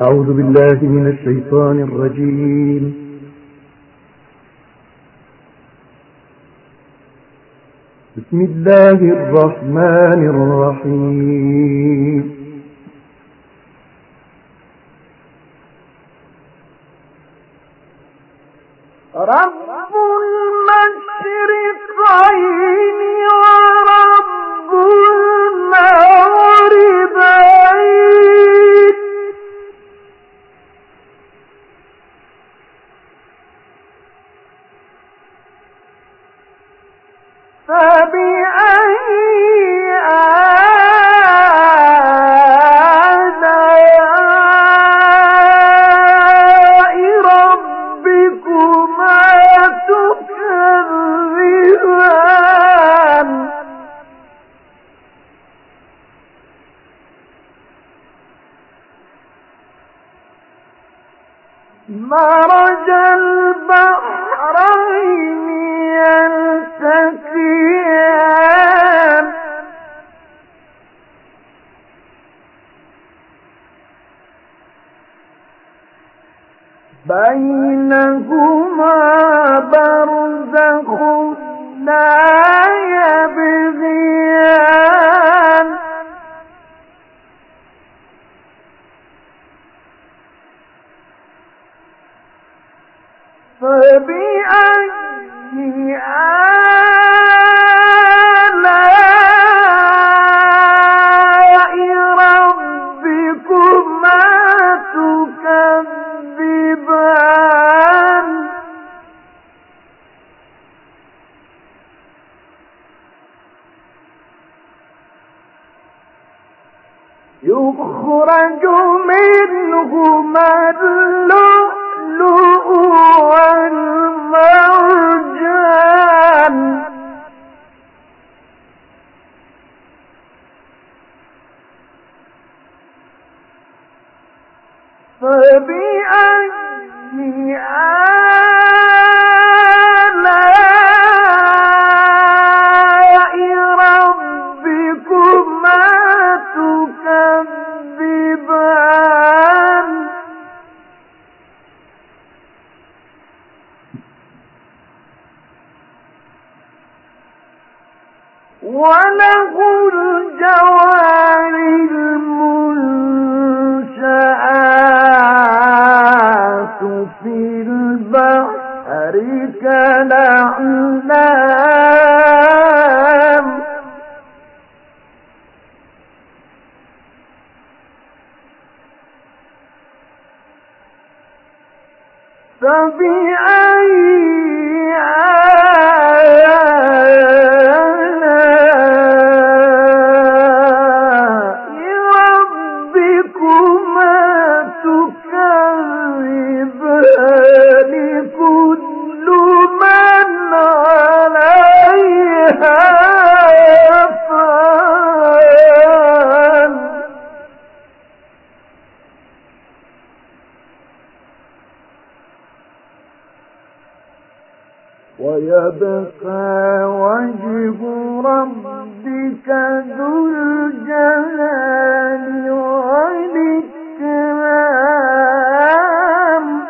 أعوذ بالله من الشيطان الرجيم. بسم الله الرحمن الرحيم. رب المشرقين مرج البحرين يلتقيان. بينهما منهما فبأي ويبقى وجه ربك ذو الجلال والإكرام.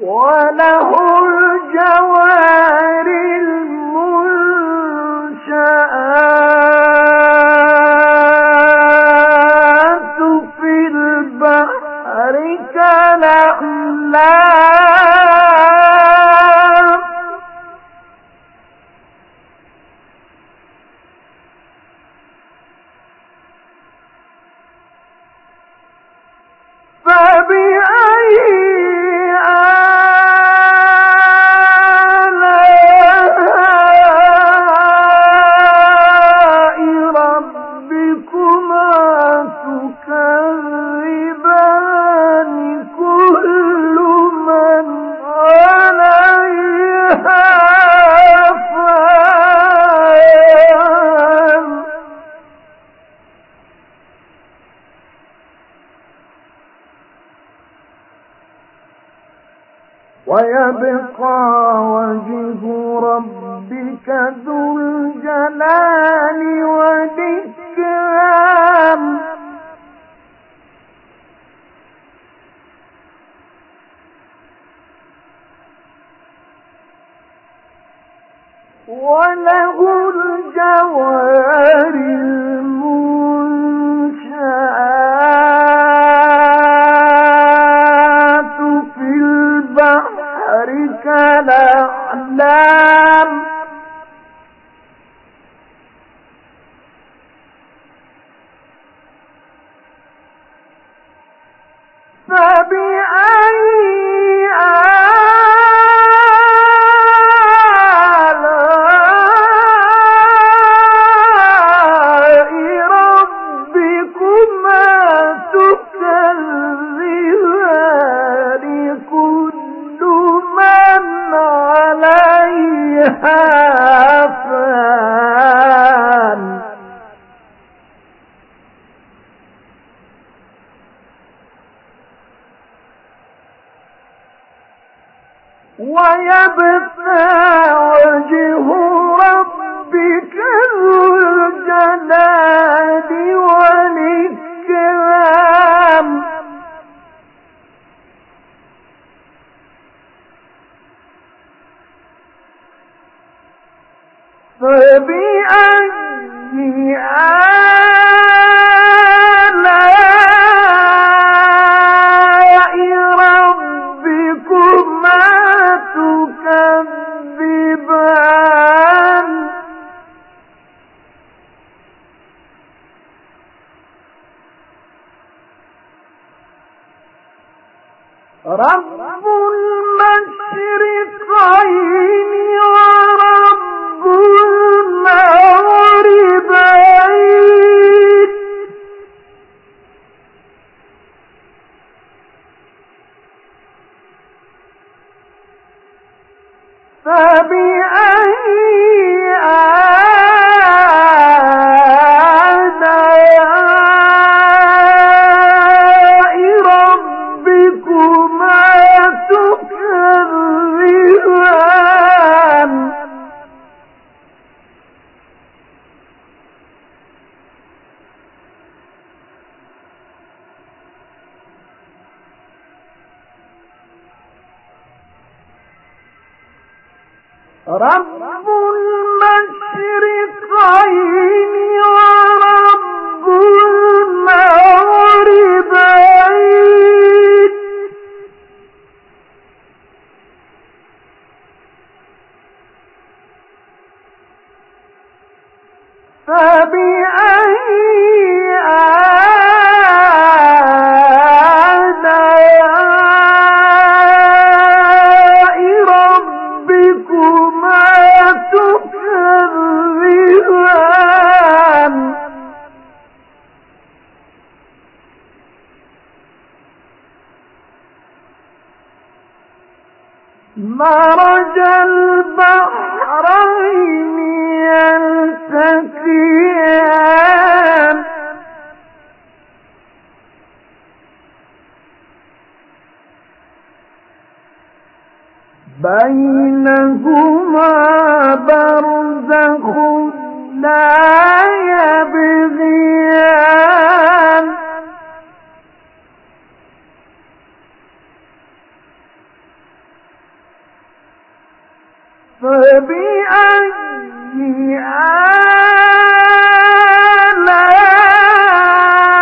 وله الجوار ويبقى وجه ربك ذو الجلال والإكرام. وله الجوار ها مرج فبأي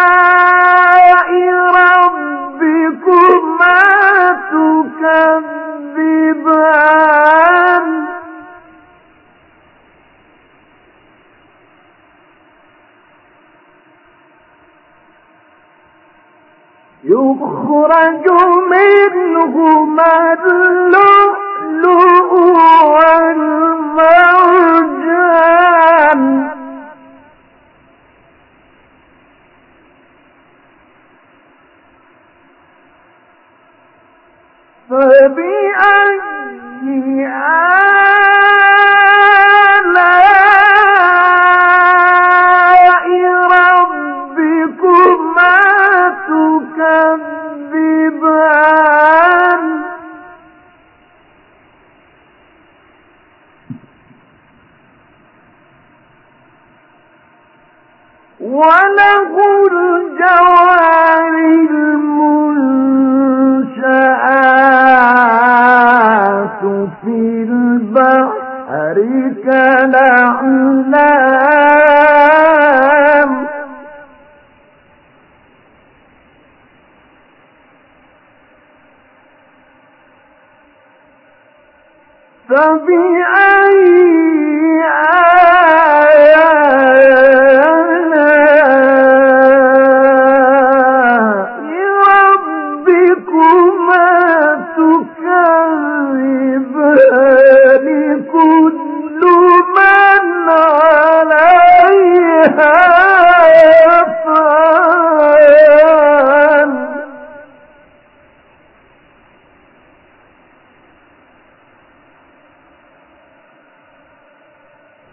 آلاء ربكما تكذبان يخرج منهما اللؤلؤ وله الجوار المنشآت في البحر كالأعلام. فبأي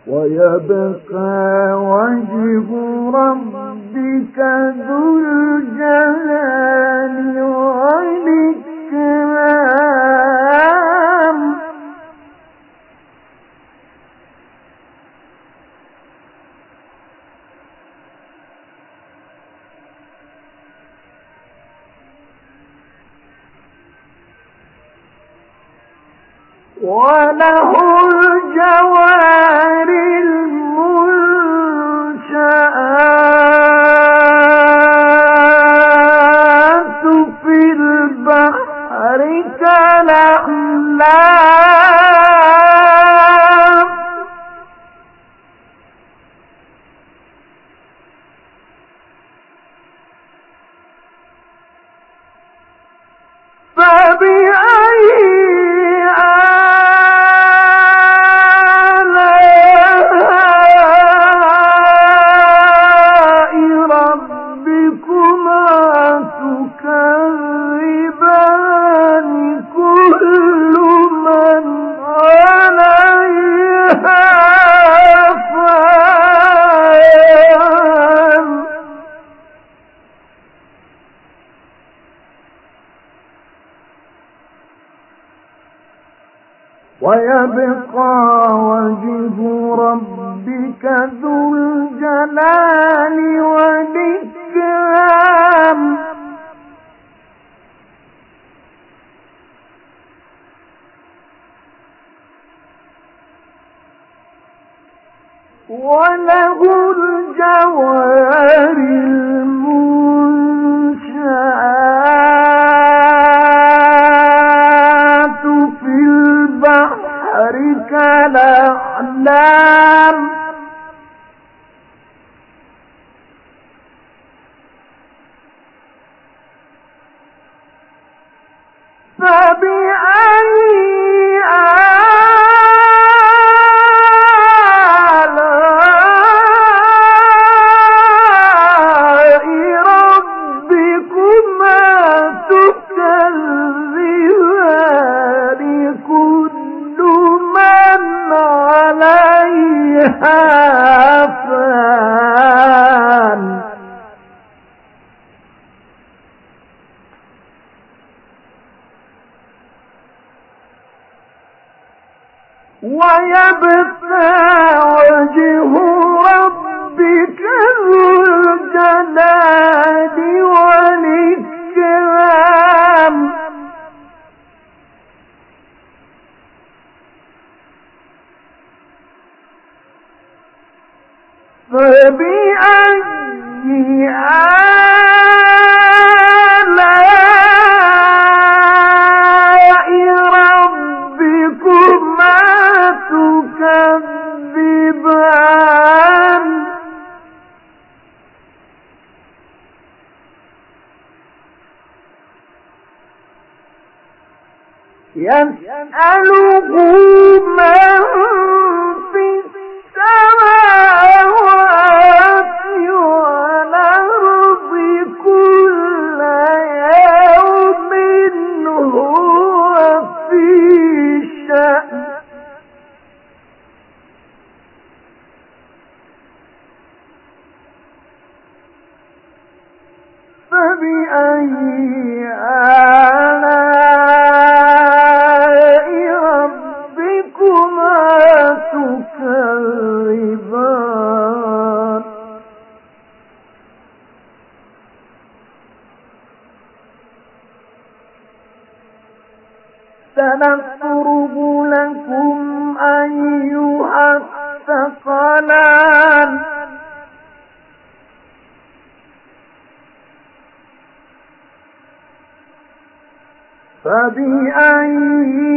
ويبقى وجه ربك ذو الجلال الأعلام. فبأي آلاء تكذبان يسأله من لكم أيها الثقلان فبأي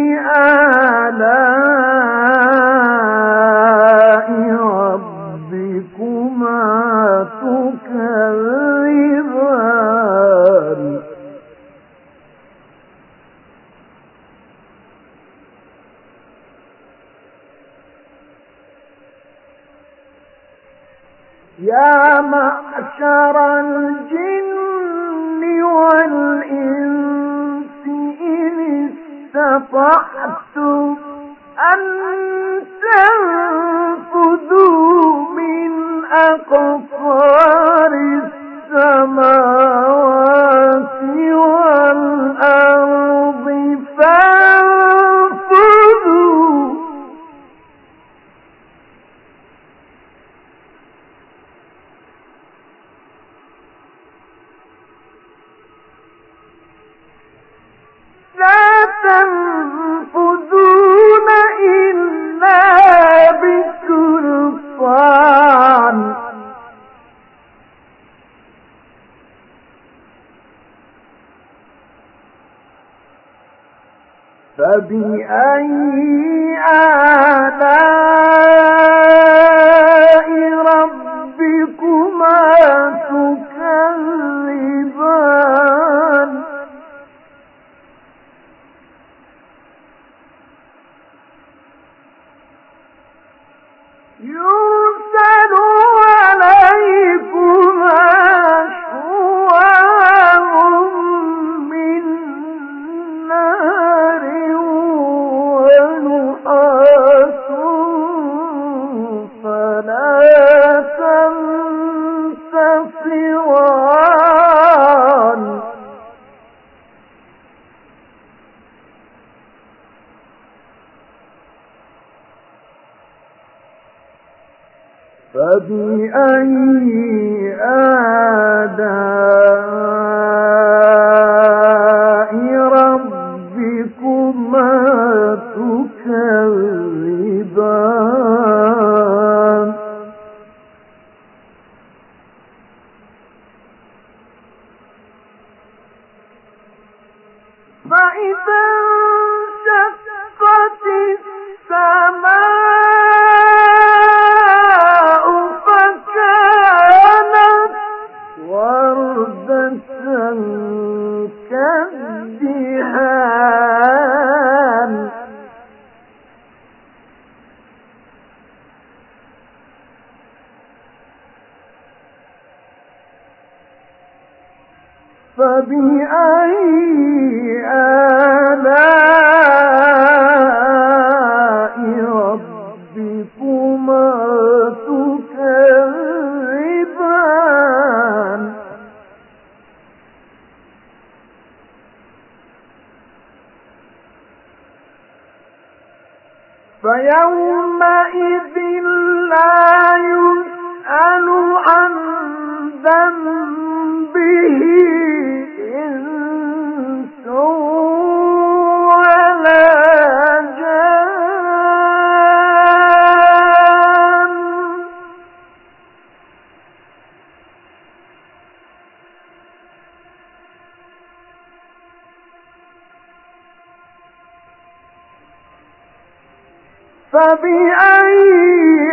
فبأي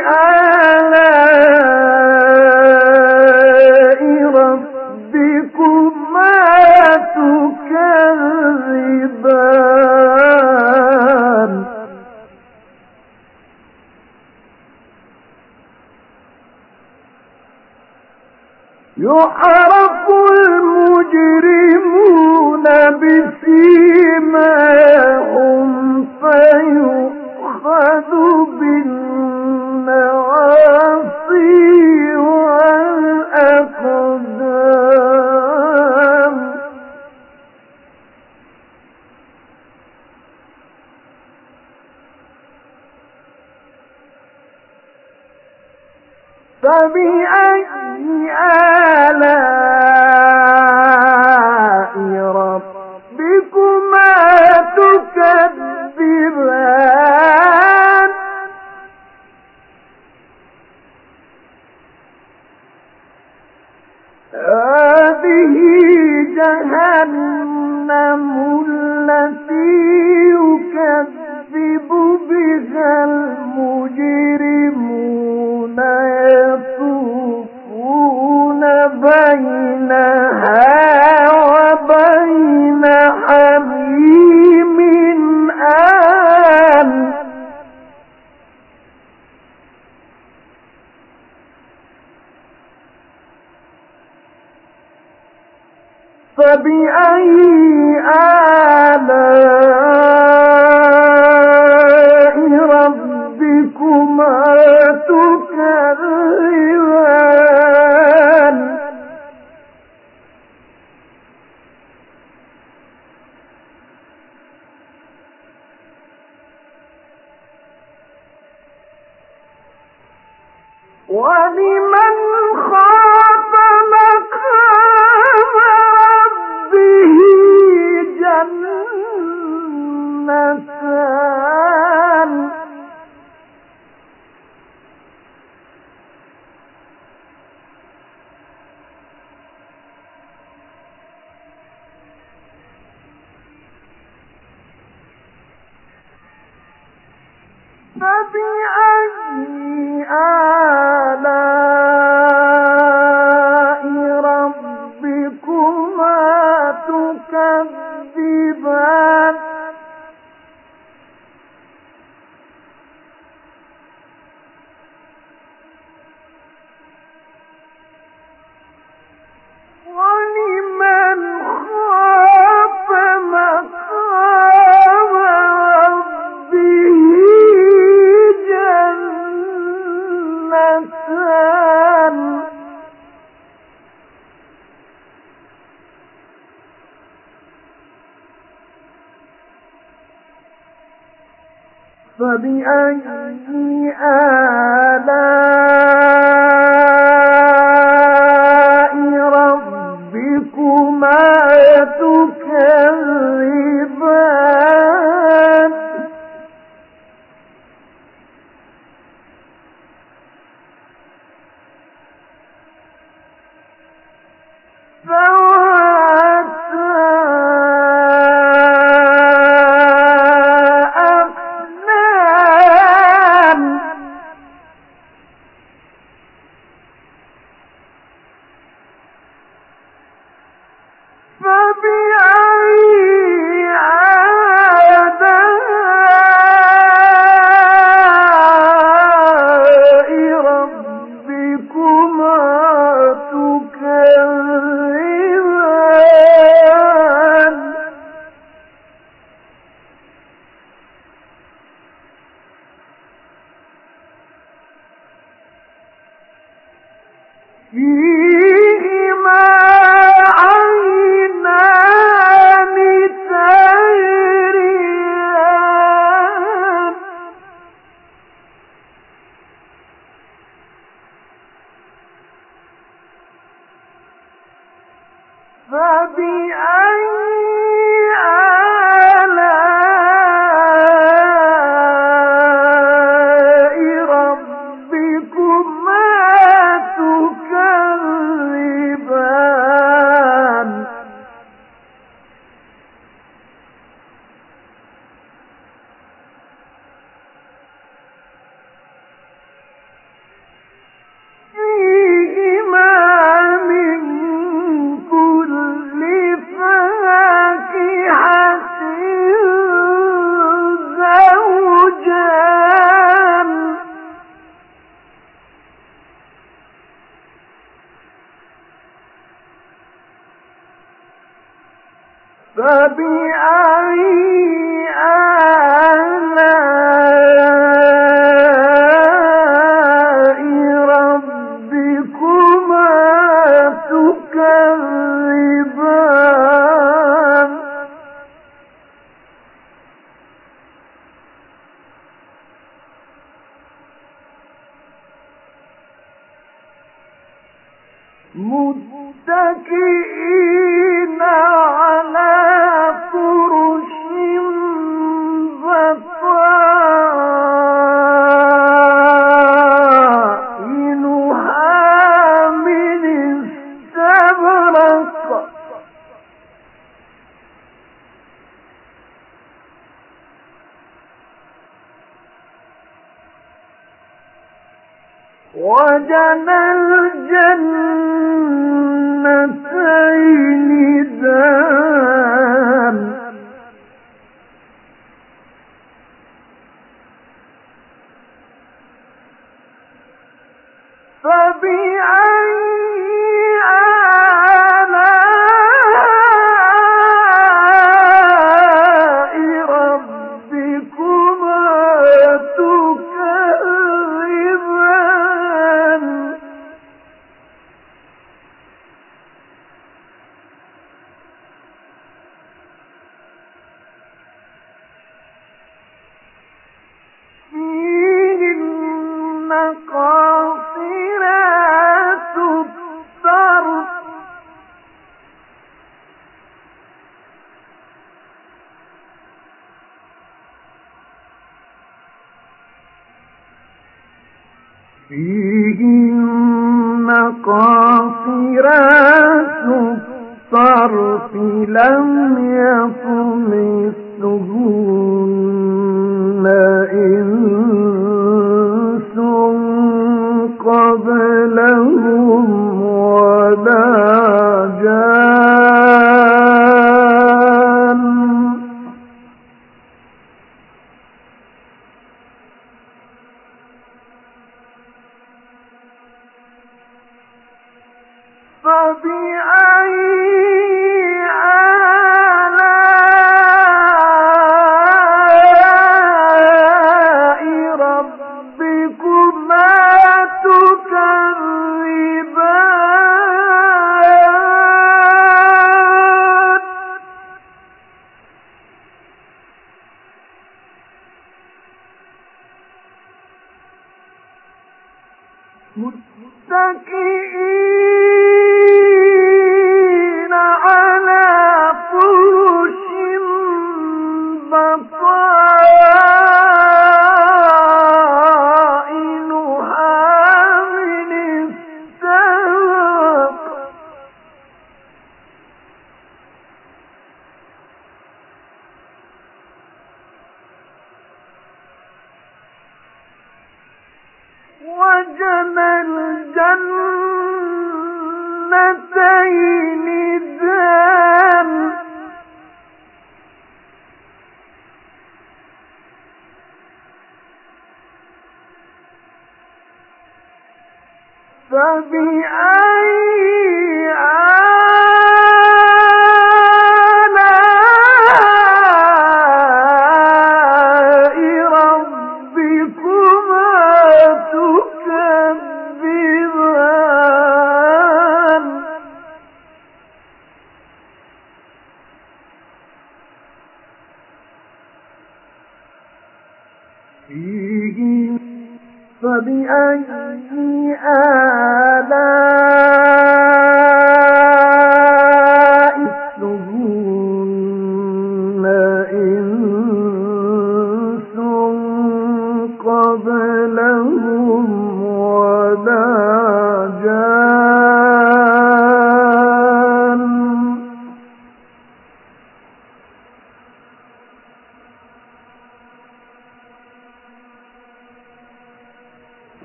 آلاء فبأي آلاء فبأي متكئين أن فبأي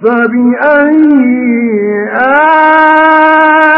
فبأي آلاء